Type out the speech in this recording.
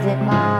Is it mine?